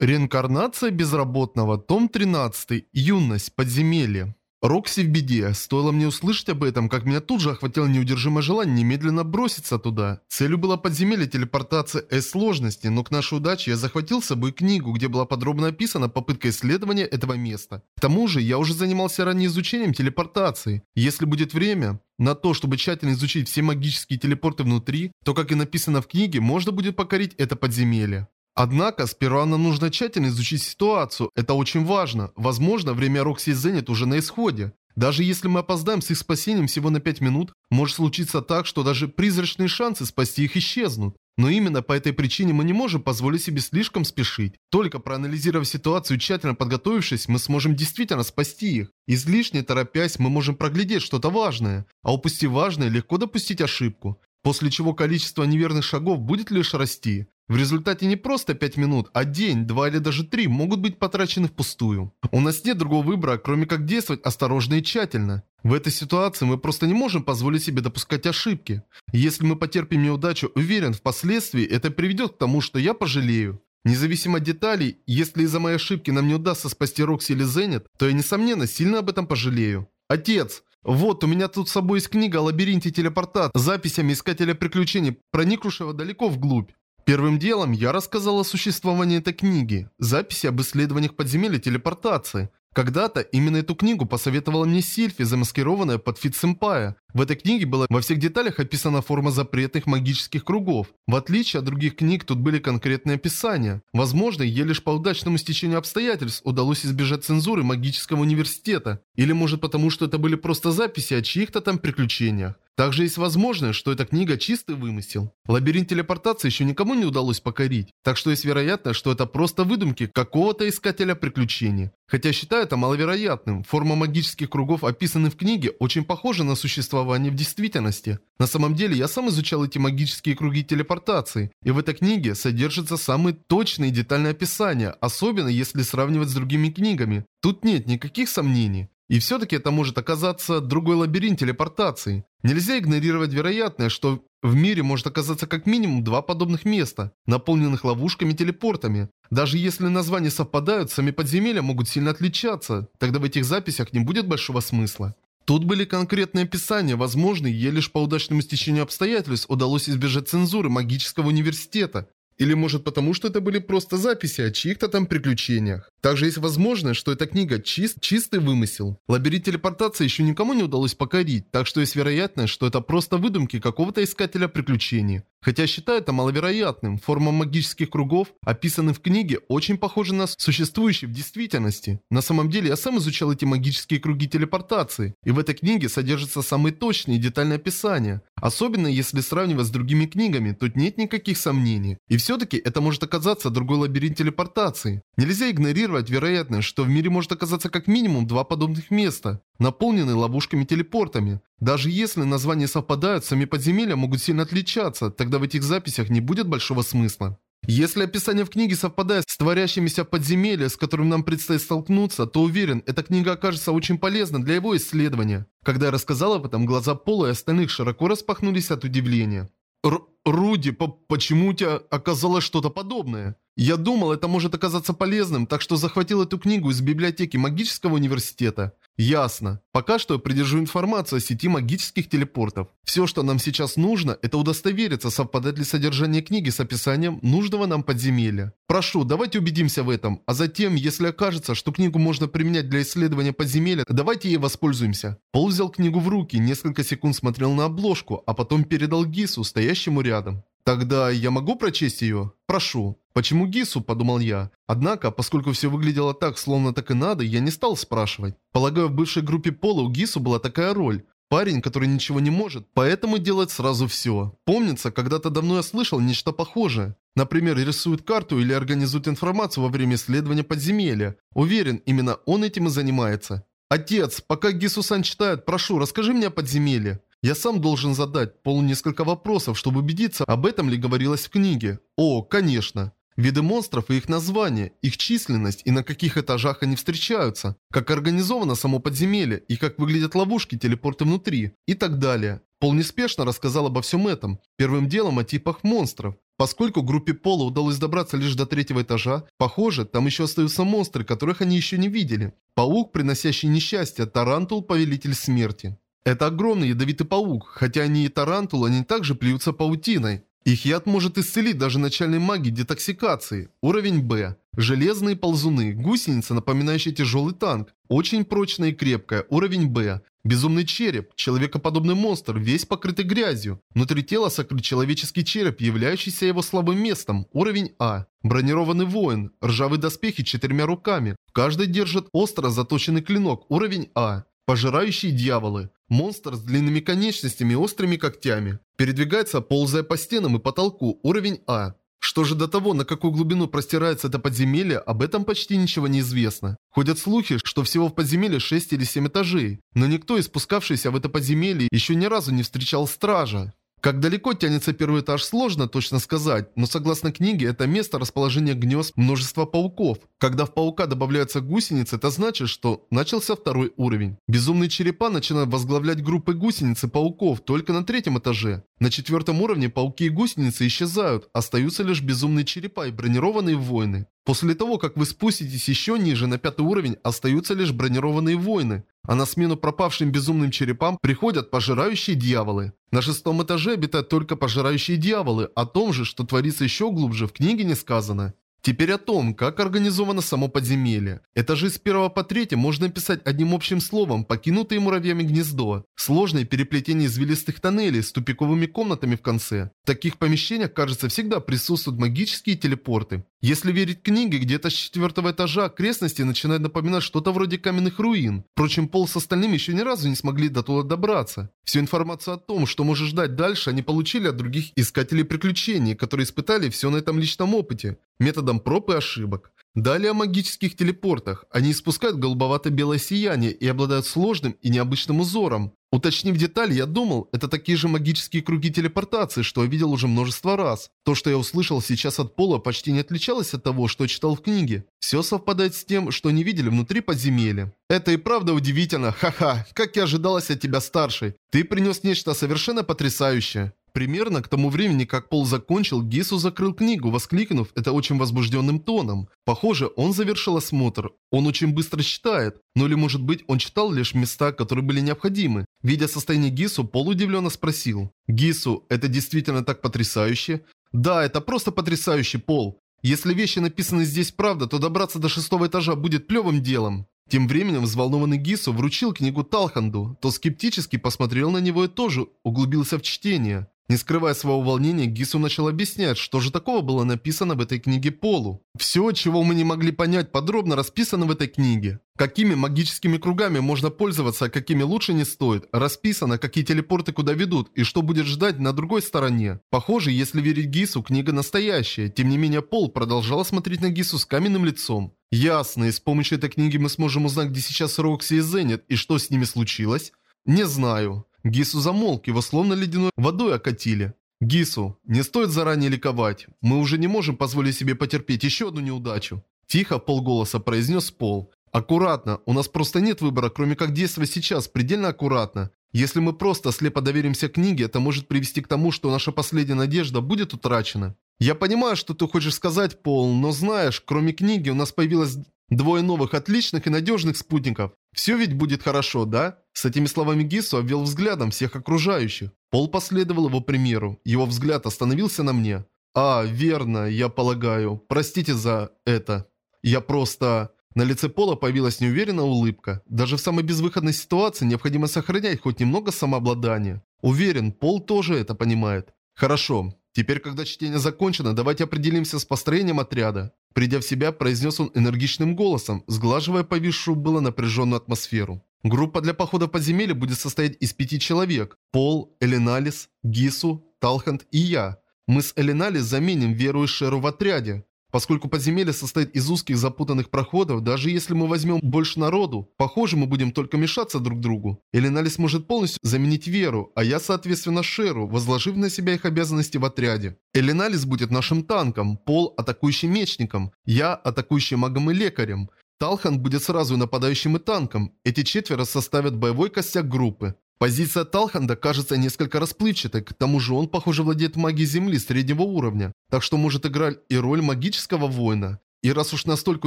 Реинкарнация безработного, том 13, юность, подземелье. Рокси в беде. Стоило мне услышать об этом, как меня тут же охватило неудержимое желание немедленно броситься туда. Целью было подземелье телепортация S-сложности, но к нашей удаче я захватил с собой книгу, где была подробно описана попытка исследования этого места. К тому же, я уже занимался ранее изучением телепортации. Если будет время на то, чтобы тщательно изучить все магические телепорты внутри, то, как и написано в книге, можно будет покорить это подземелье. Однако, сперва нам нужно тщательно изучить ситуацию, это очень важно. Возможно, время Рокси Зенит уже на исходе. Даже если мы опоздаем с их спасением всего на 5 минут, может случиться так, что даже призрачные шансы спасти их исчезнут. Но именно по этой причине мы не можем позволить себе слишком спешить. Только проанализировав ситуацию и тщательно подготовившись, мы сможем действительно спасти их. Излишне торопясь, мы можем проглядеть что-то важное. А упустив важное, легко допустить ошибку. После чего количество неверных шагов будет лишь расти. В результате не просто 5 минут, а день, два или даже три могут быть потрачены впустую. У нас нет другого выбора, кроме как действовать осторожно и тщательно. В этой ситуации мы просто не можем позволить себе допускать ошибки. Если мы потерпим неудачу, уверен, впоследствии это приведет к тому, что я пожалею. Независимо от деталей, если из-за моей ошибки нам не удастся спасти Рокси или Зенит, то я, несомненно, сильно об этом пожалею. Отец, вот, у меня тут с собой есть книга о лабиринте телепортат с записями искателя приключений, проникнувшего далеко вглубь. Первым делом я рассказал о существовании этой книги, записи об исследованиях подземелья телепортации. Когда-то именно эту книгу посоветовала мне Сильфи, замаскированная под Фит Сэмпая. В этой книге была во всех деталях описана форма запретных магических кругов. В отличие от других книг, тут были конкретные описания. Возможно, ей лишь по удачному стечению обстоятельств удалось избежать цензуры магического университета. Или может потому, что это были просто записи о чьих-то там приключениях. Также есть возможность, что эта книга чистый вымысел. Лабиринт телепортации еще никому не удалось покорить, так что есть вероятность, что это просто выдумки какого-то искателя приключений. Хотя считаю это маловероятным, форма магических кругов, описанных в книге, очень похожа на существование в действительности. На самом деле, я сам изучал эти магические круги телепортации, и в этой книге содержатся самые точные и детальные описания, особенно если сравнивать с другими книгами. Тут нет никаких сомнений. И все-таки это может оказаться другой лабиринт телепортации. Нельзя игнорировать вероятность, что в мире может оказаться как минимум два подобных места, наполненных ловушками-телепортами. Даже если названия совпадают, сами подземелья могут сильно отличаться, тогда в этих записях не будет большого смысла. Тут были конкретные описания, возможно, ей лишь по удачному стечению обстоятельств удалось избежать цензуры магического университета. Или может потому, что это были просто записи о чьих-то там приключениях. Также есть возможность, что эта книга чист, чистый вымысел. Лабиринт телепортации еще никому не удалось покорить, так что есть вероятность, что это просто выдумки какого-то искателя приключений. Хотя считаю это маловероятным, форма магических кругов, описанных в книге, очень похожа на существующие в действительности. На самом деле я сам изучал эти магические круги телепортации, и в этой книге содержатся самые точные и детальные описания. Особенно если сравнивать с другими книгами, тут нет никаких сомнений. И все-таки это может оказаться другой лабиринт телепортации. Нельзя игнорировать вероятность, что в мире может оказаться как минимум два подобных места, наполненные ловушками-телепортами. Даже если названия совпадают, сами подземелья могут сильно отличаться, тогда в этих записях не будет большого смысла. Если описание в книге совпадает с творящимися в подземелье, с которым нам предстоит столкнуться, то уверен, эта книга окажется очень полезна для его исследования. Когда я рассказал об этом, глаза Пола и остальных широко распахнулись от удивления. Р «Руди, по почему у тебя оказалось что-то подобное?» Я думал, это может оказаться полезным, так что захватил эту книгу из библиотеки магического университета. Ясно. Пока что я придержу информацию о сети магических телепортов. Все, что нам сейчас нужно, это удостовериться, совпадает ли содержание книги с описанием нужного нам подземелья. Прошу, давайте убедимся в этом, а затем, если окажется, что книгу можно применять для исследования подземелья, давайте ей воспользуемся. Пол взял книгу в руки, несколько секунд смотрел на обложку, а потом передал Гису, стоящему рядом. Тогда я могу прочесть ее? Прошу. Почему Гису, подумал я. Однако, поскольку все выглядело так, словно так и надо, я не стал спрашивать. Полагаю, в бывшей группе Пола у Гису была такая роль. Парень, который ничего не может, поэтому делает сразу все. Помнится, когда-то давно я слышал нечто похожее. Например, рисует карту или организует информацию во время исследования подземелья. Уверен, именно он этим и занимается. Отец, пока Гису-сан читает, прошу, расскажи мне о подземелье. Я сам должен задать Полу несколько вопросов, чтобы убедиться, об этом ли говорилось в книге. О, конечно. Виды монстров и их названия, их численность и на каких этажах они встречаются, как организовано само подземелье и как выглядят ловушки, телепорты внутри и так далее. Пол неспешно рассказал обо всем этом. Первым делом о типах монстров. Поскольку группе Пола удалось добраться лишь до третьего этажа, похоже, там еще остаются монстры, которых они еще не видели. Паук, приносящий несчастье, Тарантул, повелитель смерти. Это огромный ядовитый паук, хотя они и Тарантул, они также плюются паутиной. Их яд может исцелить даже начальной магии детоксикации. Уровень Б. Железные ползуны. Гусеница, напоминающая тяжелый танк. Очень прочная и крепкая. Уровень Б. Безумный череп. Человекоподобный монстр, весь покрытый грязью. Внутри тела сокрыт человеческий череп, являющийся его слабым местом. Уровень А. Бронированный воин. Ржавые доспехи четырьмя руками. В каждой держит остро заточенный клинок. Уровень А. Пожирающие дьяволы. Монстр с длинными конечностями и острыми когтями. Передвигается, ползая по стенам и потолку. Уровень А. Что же до того, на какую глубину простирается это подземелье, об этом почти ничего не известно. Ходят слухи, что всего в подземелье 6 или 7 этажей, но никто из спускавшихся в это подземелье еще ни разу не встречал стража. Как далеко тянется первый этаж, сложно точно сказать, но согласно книге, это место расположения гнезд множества пауков. Когда в паука добавляются гусеницы, это значит, что начался второй уровень. Безумные черепа начинают возглавлять группы гусениц и пауков только на третьем этаже. На четвертом уровне пауки и гусеницы исчезают, остаются лишь безумные черепа и бронированные воины. После того, как вы спуститесь еще ниже на пятый уровень, остаются лишь бронированные воины. А на смену пропавшим безумным черепам приходят пожирающие дьяволы. На шестом этаже обитают только пожирающие дьяволы, о том же, что творится еще глубже, в книге не сказано. Теперь о том, как организовано само подземелье. Этажи с первого по третий можно описать одним общим словом «покинутые муравьями гнездо». Сложное переплетение извилистых тоннелей с тупиковыми комнатами в конце. В таких помещениях, кажется, всегда присутствуют магические телепорты. Если верить книге, где-то с четвертого этажа окрестности начинают напоминать что-то вроде каменных руин. Впрочем, Пол с остальными еще ни разу не смогли до туда добраться. Всю информацию о том, что может ждать дальше, они получили от других искателей приключений, которые испытали все на этом личном опыте методом проб и ошибок. Далее о магических телепортах. Они испускают голубовато-белое сияние и обладают сложным и необычным узором. Уточнив детали, я думал, это такие же магические круги телепортации, что я видел уже множество раз. То, что я услышал сейчас от Пола, почти не отличалось от того, что читал в книге. Все совпадает с тем, что они видели внутри подземелья. Это и правда удивительно, ха-ха, как и ожидалось от тебя старший. Ты принес нечто совершенно потрясающее. Примерно к тому времени, как Пол закончил, Гису закрыл книгу, воскликнув это очень возбужденным тоном. Похоже, он завершил осмотр. Он очень быстро читает. Ну или может быть, он читал лишь места, которые были необходимы. Видя состояние Гису, Пол удивленно спросил. «Гису, это действительно так потрясающе?» «Да, это просто потрясающий Пол. Если вещи написаны здесь правда, то добраться до шестого этажа будет плевым делом». Тем временем взволнованный Гису вручил книгу Талханду, то скептически посмотрел на него и тоже углубился в чтение. Не скрывая своего волнения, Гису начал объяснять, что же такого было написано в этой книге Полу. Все, чего мы не могли понять, подробно расписано в этой книге. Какими магическими кругами можно пользоваться, а какими лучше не стоит. Расписано, какие телепорты куда ведут и что будет ждать на другой стороне. Похоже, если верить Гису, книга настоящая. Тем не менее, Пол продолжал смотреть на Гису с каменным лицом. Ясно, и с помощью этой книги мы сможем узнать, где сейчас Рокси и Зенит, и что с ними случилось? Не знаю. Гису замолк, его словно ледяной водой окатили. «Гису, не стоит заранее ликовать. Мы уже не можем позволить себе потерпеть еще одну неудачу». Тихо, полголоса произнес Пол. «Аккуратно. У нас просто нет выбора, кроме как действовать сейчас, предельно аккуратно. Если мы просто слепо доверимся книге, это может привести к тому, что наша последняя надежда будет утрачена. Я понимаю, что ты хочешь сказать, Пол, но знаешь, кроме книги у нас появилось двое новых отличных и надежных спутников. Все ведь будет хорошо, да? С этими словами Гису обвел взглядом всех окружающих. Пол последовал его примеру. Его взгляд остановился на мне. «А, верно, я полагаю. Простите за это. Я просто...» На лице Пола появилась неуверенная улыбка. Даже в самой безвыходной ситуации необходимо сохранять хоть немного самообладания. Уверен, Пол тоже это понимает. Хорошо, теперь когда чтение закончено, давайте определимся с построением отряда. Придя в себя, произнес он энергичным голосом, сглаживая повисшую было напряженную атмосферу. Группа для похода в подземелье будет состоять из пяти человек. Пол, Эленалис, Гису, Талхант и я. Мы с Эленалис заменим Веру и Шеру в отряде. Поскольку подземелье состоит из узких запутанных проходов, даже если мы возьмем больше народу, похоже, мы будем только мешаться друг другу. Эленалис может полностью заменить Веру, а я, соответственно, Шеру, возложив на себя их обязанности в отряде. Эленалис будет нашим танком, Пол – атакующим мечником, я – атакующим магом и лекарем. Талхан будет сразу нападающим и танком. Эти четверо составят боевой костяк группы. Позиция Талханда кажется несколько расплывчатой, к тому же он, похоже, владеет магией Земли среднего уровня, так что может играть и роль магического воина. И раз уж настолько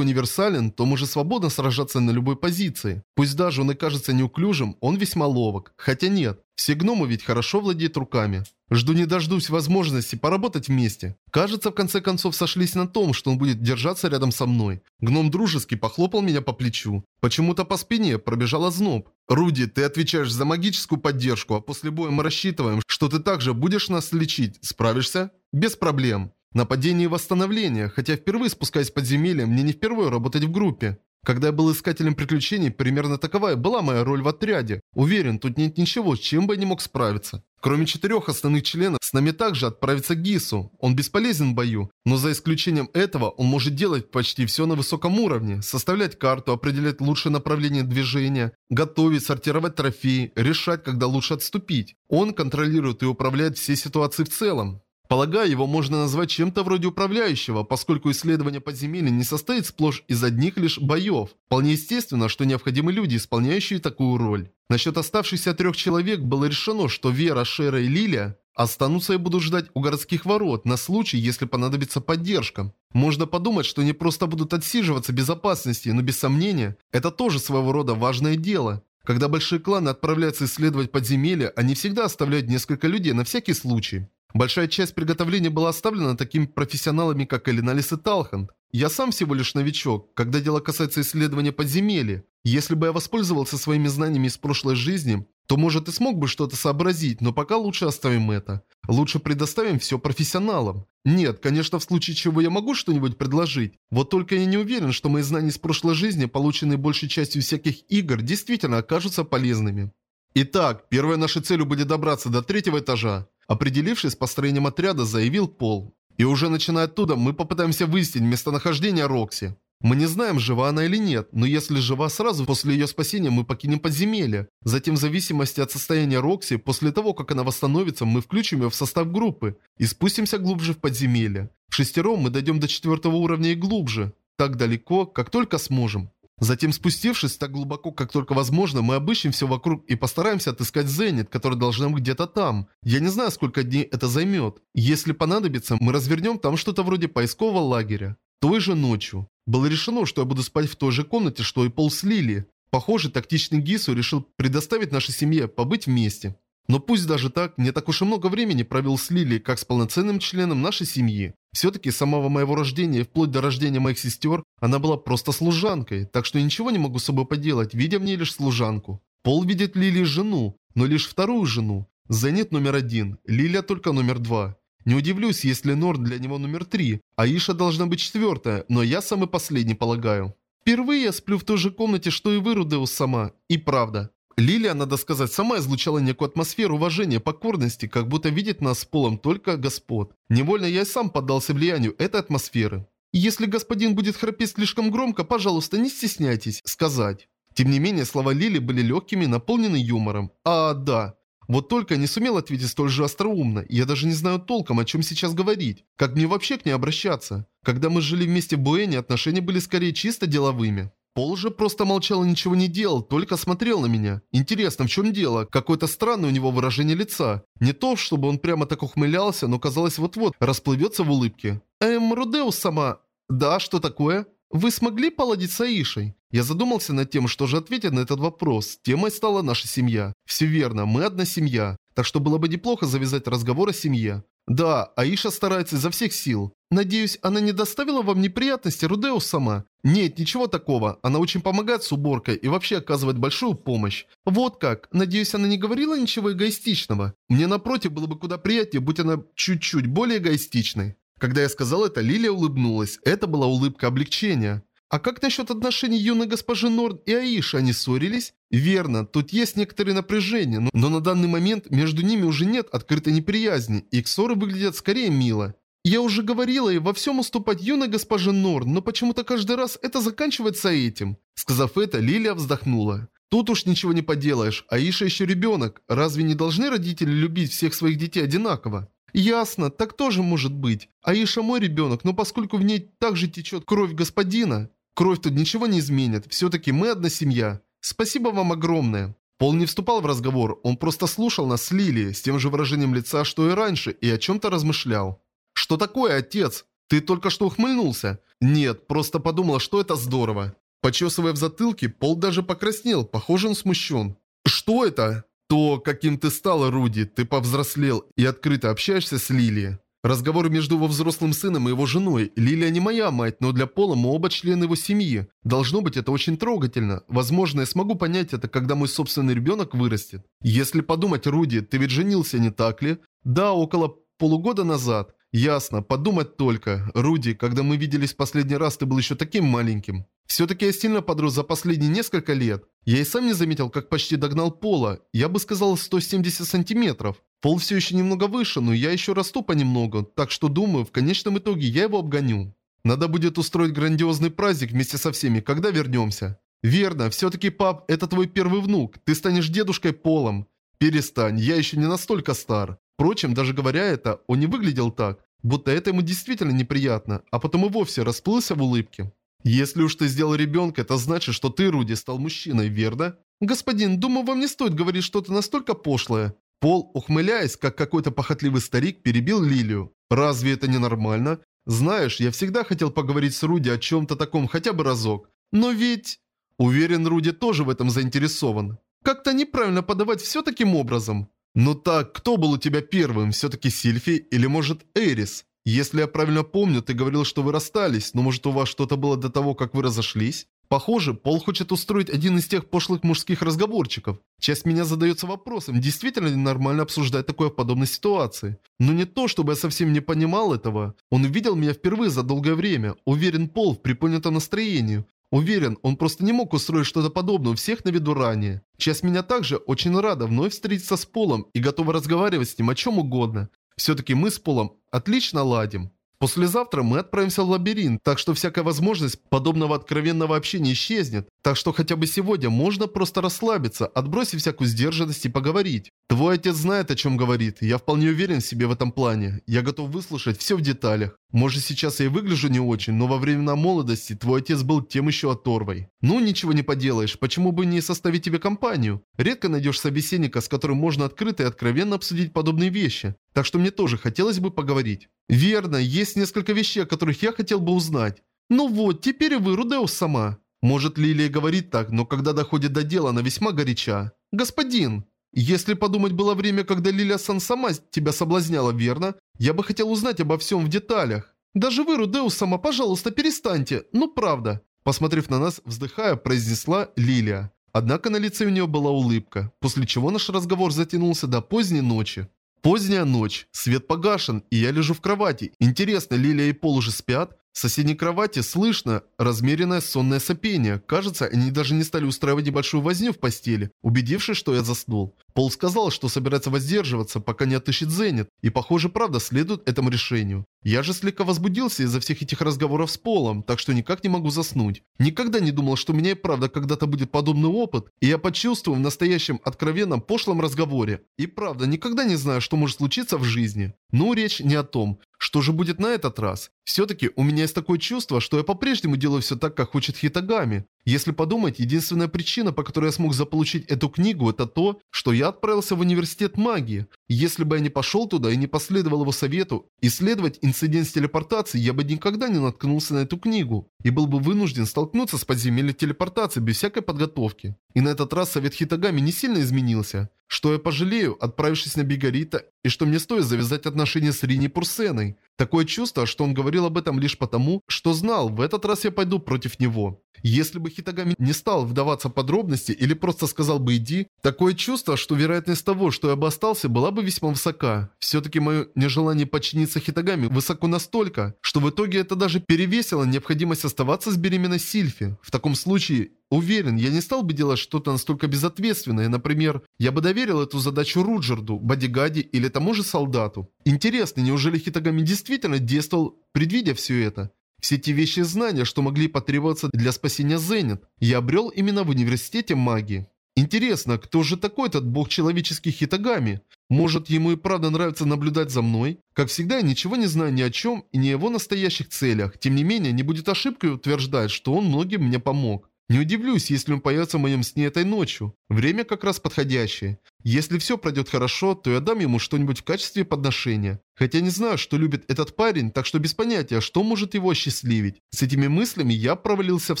универсален, то может свободно сражаться на любой позиции. Пусть даже он и кажется неуклюжим, он весьма ловок. Хотя нет, все гномы ведь хорошо владеют руками. Жду не дождусь возможности поработать вместе. Кажется, в конце концов сошлись на том, что он будет держаться рядом со мной. Гном дружески похлопал меня по плечу. Почему-то по спине пробежал озноб. «Руди, ты отвечаешь за магическую поддержку, а после боя мы рассчитываем, что ты также будешь нас лечить. Справишься?» «Без проблем». Нападение и восстановление, хотя впервые спускаясь в подземелье, мне не впервые работать в группе. Когда я был искателем приключений, примерно таковая была моя роль в отряде. Уверен, тут нет ничего, с чем бы я не мог справиться. Кроме четырех основных членов, с нами также отправится Гису. Он бесполезен в бою, но за исключением этого он может делать почти все на высоком уровне. Составлять карту, определять лучшее направление движения, готовить, сортировать трофеи, решать, когда лучше отступить. Он контролирует и управляет всей ситуацией в целом. Полагаю, его можно назвать чем-то вроде управляющего, поскольку исследование подземелья не состоит сплошь из одних лишь боев. Вполне естественно, что необходимы люди, исполняющие такую роль. Насчет оставшихся трех человек было решено, что Вера, Шера и Лилия останутся и будут ждать у городских ворот на случай, если понадобится поддержка. Можно подумать, что они просто будут отсиживаться безопасности, но без сомнения, это тоже своего рода важное дело. Когда большие кланы отправляются исследовать подземелья, они всегда оставляют несколько людей на всякий случай. Большая часть приготовления была оставлена такими профессионалами, как Элиналис и Талхант. Я сам всего лишь новичок, когда дело касается исследования подземелья. Если бы я воспользовался своими знаниями из прошлой жизни, то может и смог бы что-то сообразить, но пока лучше оставим это. Лучше предоставим все профессионалам. Нет, конечно, в случае чего я могу что-нибудь предложить. Вот только я не уверен, что мои знания из прошлой жизни, полученные большей частью всяких игр, действительно окажутся полезными. Итак, первой нашей целью будет добраться до третьего этажа. Определившись с построением отряда, заявил Пол. И уже начиная оттуда, мы попытаемся выяснить местонахождение Рокси. Мы не знаем, жива она или нет, но если жива сразу после ее спасения, мы покинем подземелье. Затем, в зависимости от состояния Рокси, после того, как она восстановится, мы включим ее в состав группы и спустимся глубже в подземелье. В шестером мы дойдем до четвертого уровня и глубже. Так далеко, как только сможем. Затем, спустившись так глубоко, как только возможно, мы обыщем все вокруг и постараемся отыскать Зенит, который должна быть где-то там. Я не знаю, сколько дней это займет. Если понадобится, мы развернем там что-то вроде поискового лагеря. Той же ночью. Было решено, что я буду спать в той же комнате, что и Пол с Лили. Похоже, тактичный Гису решил предоставить нашей семье побыть вместе. Но пусть даже так, не так уж и много времени провел с Лили, как с полноценным членом нашей семьи. Все-таки с самого моего рождения, вплоть до рождения моих сестер, она была просто служанкой, так что ничего не могу с собой поделать, видя в ней лишь служанку. Пол видит Лили жену, но лишь вторую жену. Зенит номер один, Лилия только номер два. Не удивлюсь, если Норд для него номер три, а Иша должна быть четвертая, но я самый последний полагаю. Впервые я сплю в той же комнате, что и вы, сама. И правда. Лилия, надо сказать, сама излучала некую атмосферу уважения, покорности, как будто видит нас с полом только господ. Невольно я и сам поддался влиянию этой атмосферы. «Если господин будет храпеть слишком громко, пожалуйста, не стесняйтесь сказать». Тем не менее, слова Лили были легкими, наполнены юмором. «А, да». Вот только не сумел ответить столь же остроумно, я даже не знаю толком, о чем сейчас говорить. Как мне вообще к ней обращаться? Когда мы жили вместе в Буэне, отношения были скорее чисто деловыми. Пол же просто молчал и ничего не делал, только смотрел на меня. Интересно, в чем дело? Какое-то странное у него выражение лица. Не то, чтобы он прямо так ухмылялся, но казалось вот-вот расплывется в улыбке. Эм, Рудеус сама... Да, что такое? Вы смогли поладить с Аишей? Я задумался над тем, что же ответить на этот вопрос. Темой стала наша семья. Все верно, мы одна семья. Так что было бы неплохо завязать разговор о семье. Да, Аиша старается изо всех сил. Надеюсь, она не доставила вам неприятности, Рудеус сама? Нет, ничего такого. Она очень помогает с уборкой и вообще оказывает большую помощь. Вот как. Надеюсь, она не говорила ничего эгоистичного. Мне напротив было бы куда приятнее, будь она чуть-чуть более эгоистичной. Когда я сказал это, Лилия улыбнулась. Это была улыбка облегчения. А как насчет отношений юной госпожи Норд и Аиши, они ссорились? Верно, тут есть некоторые напряжения, но, но на данный момент между ними уже нет открытой неприязни, и ссоры выглядят скорее мило. Я уже говорила ей во всем уступать юной госпоже Норд, но почему-то каждый раз это заканчивается этим. Сказав это, Лилия вздохнула. Тут уж ничего не поделаешь, Аиша еще ребенок. Разве не должны родители любить всех своих детей одинаково? Ясно, так тоже может быть. Аиша мой ребенок, но поскольку в ней также течет кровь господина, Кровь тут ничего не изменит, все-таки мы одна семья. Спасибо вам огромное. Пол не вступал в разговор, он просто слушал нас с Лили, с тем же выражением лица, что и раньше, и о чем-то размышлял. «Что такое, отец? Ты только что ухмыльнулся?» «Нет, просто подумала, что это здорово». Почесывая в затылке, Пол даже покраснел, похоже, он смущен. «Что это?» «То, каким ты стала, Руди, ты повзрослел и открыто общаешься с Лили. Разговор между его взрослым сыном и его женой. Лилия не моя мать, но для Пола мы оба члены его семьи. Должно быть, это очень трогательно. Возможно, я смогу понять это, когда мой собственный ребенок вырастет. Если подумать, Руди, ты ведь женился, не так ли? Да, около полугода назад. Ясно, подумать только. Руди, когда мы виделись последний раз, ты был еще таким маленьким. Все-таки я сильно подрос за последние несколько лет. Я и сам не заметил, как почти догнал Пола. Я бы сказал 170 сантиметров. Пол все еще немного выше, но я еще расту понемногу, так что думаю, в конечном итоге я его обгоню. Надо будет устроить грандиозный праздник вместе со всеми, когда вернемся. Верно, все-таки, пап, это твой первый внук. Ты станешь дедушкой Полом. Перестань, я еще не настолько стар. Впрочем, даже говоря это, он не выглядел так, будто это ему действительно неприятно, а потом и вовсе расплылся в улыбке. Если уж ты сделал ребенка, это значит, что ты, Руди, стал мужчиной, верно? Господин, думаю, вам не стоит говорить что-то настолько пошлое. Пол, ухмыляясь, как какой-то похотливый старик, перебил Лилию. «Разве это не нормально? Знаешь, я всегда хотел поговорить с Руди о чем-то таком хотя бы разок. Но ведь...» Уверен, Руди тоже в этом заинтересован. Как-то неправильно подавать все таким образом. Ну так, кто был у тебя первым? Все-таки Сильфи или может Эрис? Если я правильно помню, ты говорил, что вы расстались, но может у вас что-то было до того, как вы разошлись? Похоже, Пол хочет устроить один из тех пошлых мужских разговорчиков. Часть меня задается вопросом, действительно ли нормально обсуждать такое в подобной ситуации. Но не то, чтобы я совсем не понимал этого. Он увидел меня впервые за долгое время. Уверен, Пол в приподнятом настроении. Уверен, он просто не мог устроить что-то подобное у всех на виду ранее. Часть меня также очень рада вновь встретиться с Полом и готова разговаривать с ним о чем угодно. Все-таки мы с Полом отлично ладим. Послезавтра мы отправимся в лабиринт, так что всякая возможность подобного откровенного общения исчезнет. Так что хотя бы сегодня можно просто расслабиться, отбросив всякую сдержанность и поговорить. Твой отец знает, о чем говорит. Я вполне уверен в себе в этом плане. Я готов выслушать все в деталях. Может сейчас я и выгляжу не очень, но во времена молодости твой отец был тем еще оторвой. Ну, ничего не поделаешь, почему бы не составить тебе компанию? Редко найдешь собеседника, с которым можно открыто и откровенно обсудить подобные вещи. Так что мне тоже хотелось бы поговорить. Верно, есть несколько вещей, о которых я хотел бы узнать. Ну вот, теперь и вы, Рудеус сама. Может, Лилия говорит так, но когда доходит до дела, она весьма горяча. Господин, если подумать, было время, когда Лилия Сан сама тебя соблазняла, верно? Я бы хотел узнать обо всем в деталях. Даже вы, Рудеус сама, пожалуйста, перестаньте. Ну, правда. Посмотрев на нас, вздыхая, произнесла Лилия. Однако на лице у нее была улыбка, после чего наш разговор затянулся до поздней ночи. Поздняя ночь, свет погашен, и я лежу в кровати. Интересно, Лилия и Пол уже спят? В соседней кровати слышно размеренное сонное сопение. Кажется, они даже не стали устраивать небольшую возню в постели, убедившись, что я заснул. Пол сказал, что собирается воздерживаться, пока не отыщет Зенит, и похоже, правда следует этому решению. Я же слегка возбудился из-за всех этих разговоров с Полом, так что никак не могу заснуть. Никогда не думал, что у меня и правда когда-то будет подобный опыт, и я почувствую в настоящем откровенном пошлом разговоре. И правда, никогда не знаю, что может случиться в жизни. Ну, речь не о том. Что же будет на этот раз? Все-таки у меня есть такое чувство, что я по-прежнему делаю все так, как хочет Хитагами. Если подумать, единственная причина, по которой я смог заполучить эту книгу, это то, что я отправился в университет магии. Если бы я не пошел туда и не последовал его совету исследовать инцидент с телепортацией, я бы никогда не наткнулся на эту книгу и был бы вынужден столкнуться с подземельем телепортации без всякой подготовки. И на этот раз совет Хитагами не сильно изменился. Что я пожалею, отправившись на Бигарита, и что мне стоит завязать отношения с Рини Пурсеной. Такое чувство, что он говорил об этом лишь потому, что знал, в этот раз я пойду против него. Если бы Хитагами не стал вдаваться в подробности или просто сказал бы «иди», такое чувство, что вероятность того, что я бы остался, была бы весьма высока. Все-таки мое нежелание подчиниться Хитагами высоко настолько, что в итоге это даже перевесило необходимость оставаться с беременной Сильфи. В таком случае, уверен, я не стал бы делать что-то настолько безответственное. Например, я бы доверил эту задачу Руджерду, Бодигаде или тому же солдату. Интересно, неужели Хитагами действительно действовал, предвидя все это? Все те вещи и знания, что могли потребоваться для спасения Зенит, я обрел именно в университете магии. Интересно, кто же такой этот бог человеческих Хитагами? Может, ему и правда нравится наблюдать за мной? Как всегда, я ничего не знаю ни о чем и ни о его настоящих целях. Тем не менее, не будет ошибкой утверждать, что он многим мне помог. Не удивлюсь, если он появится в моем сне этой ночью. Время как раз подходящее. Если все пройдет хорошо, то я дам ему что-нибудь в качестве подношения. Хотя не знаю, что любит этот парень, так что без понятия, что может его осчастливить. С этими мыслями я провалился в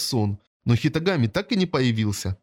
сон. Но Хитагами так и не появился.